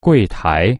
柜台